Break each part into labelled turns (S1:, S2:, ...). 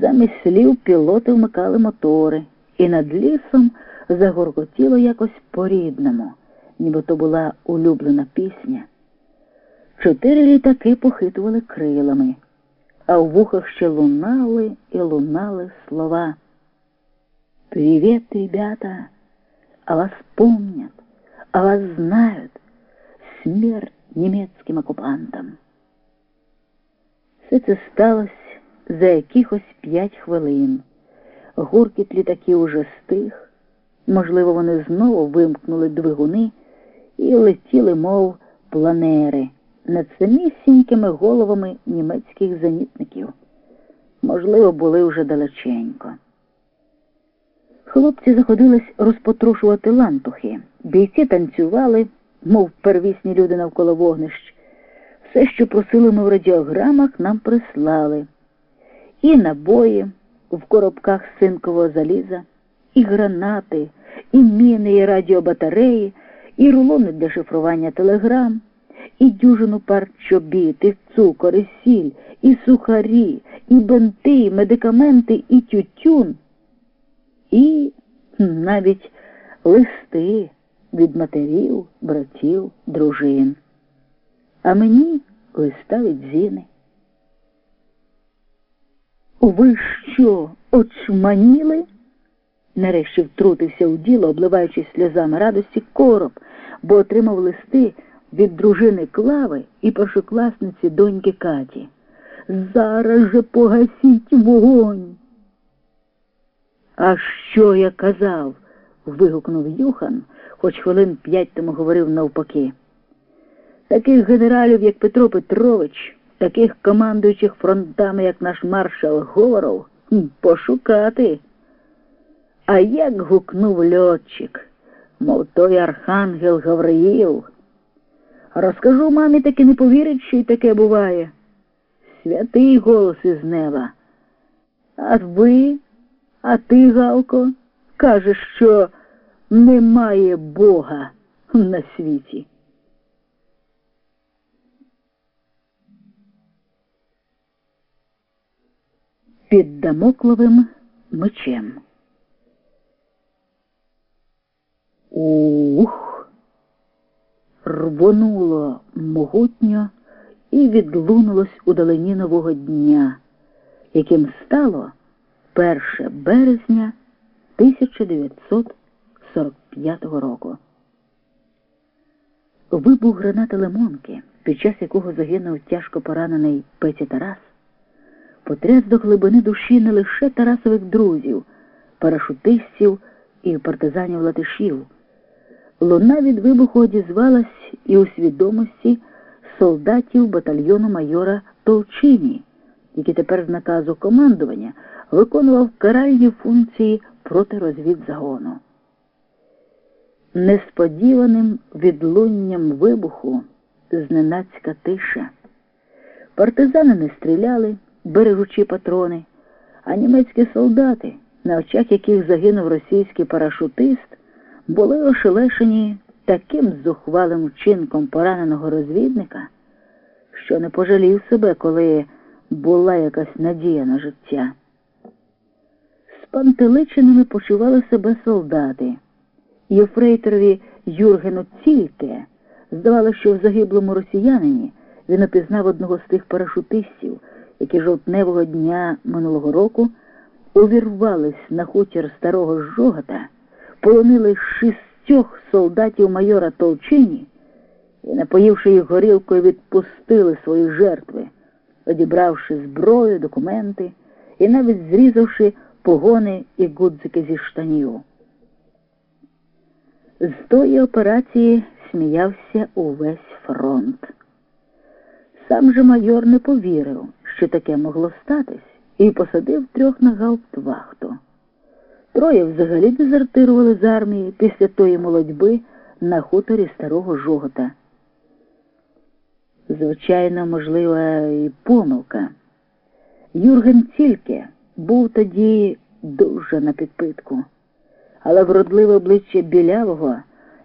S1: Замість слів пілоти вмикали мотори, і над лісом загоркотіло якось по-рідному, ніби то була улюблена пісня. Чотири літаки похитували крилами, а в вухах ще лунали і лунали слова. «Привет, ребята! А вас помнят, а вас знают. Смерть німецьким окупантам!» Все це сталося за якихось п'ять хвилин. Гуркіт літаків уже стих. Можливо, вони знову вимкнули двигуни і летіли, мов планери, над самісінькими головами німецьких зенітників. Можливо, були вже далеченько. Хлопці заходились розпотрушувати лантухи. Бійці танцювали, мов первісні люди навколо вогнищ. Все, що просили ми в радіограмах, нам прислали. І набої в коробках синкового заліза, і гранати, і міни, і радіобатареї, і рулони для шифрування телеграм, і дюжину пар чобіт, і цукор, і сіль, і сухарі, і бенти, і медикаменти, і тютюн, і навіть листи від матерів, братів, дружин. А мені листа від зіни. Ви що, очманіли? Нарешті втрутився у діло, обливаючись сльозами радості короб, бо отримав листи від дружини Клави і першокласниці доньки Каті. Зараз же погасіть вогонь. А що я казав? вигукнув Юхан, хоч хвилин п'ять тому говорив навпаки. Таких генералів, як Петро Петрович, таких командуючих фронтами, як наш маршал Говоров, пошукати. А як гукнув льотчик, мов той архангел Гавриїл. Розкажу мамі, таки не повірить, що й таке буває. Святий голос із неба. А ви, а ти, Галко, кажеш, що немає Бога на світі. Під дамокловим мечем. Ух! Рвонуло могутньо і відлунулось у далині нового дня, яким стало 1 березня 1945 року. Вибух гранати Лимонки, під час якого загинув тяжко поранений Петя Тарас, потряс до глибини душі не лише Тарасових друзів, парашутистів і партизанів латишів. Луна від вибуху одізвалась і у свідомості солдатів батальйону майора Толчині, який тепер з наказу командування виконував каральні функції проти розвідзагону. Несподіваним відлунням вибуху зненацька тиша. Партизани не стріляли, берегучи патрони, а німецькі солдати, на очах яких загинув російський парашутист, були ошелешені таким зухвалим вчинком пораненого розвідника, що не пожалів себе, коли була якась надія на життя. Спантеличеними почували себе солдати. Єфрейторові Юргену Цільке здавалося, що в загиблому росіянині він опізнав одного з тих парашутистів, які жовтневого дня минулого року увірвались на хутір старого жогата, полонили шістьох солдатів майора Толчині і, напоївши їх горілкою, відпустили свої жертви, одібравши зброю, документи і навіть зрізавши погони і гудзики зі штанів. З тої операції сміявся увесь фронт. Сам же майор не повірив, що таке могло статись, і посадив трьох на гауптвахту. Троє взагалі дезертирували з армії після тої молодьби на хуторі старого жогота. Звичайно, можлива і помилка. Юрген тільки був тоді дуже на підпитку, але вродливе обличчя білявого,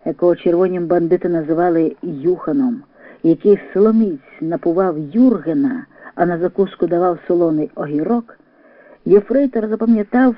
S1: якого червонім бандити називали Юханом, який силоміць напував Юргена, а на закуску давав солоний огірок, Єфрейтор запам'ятав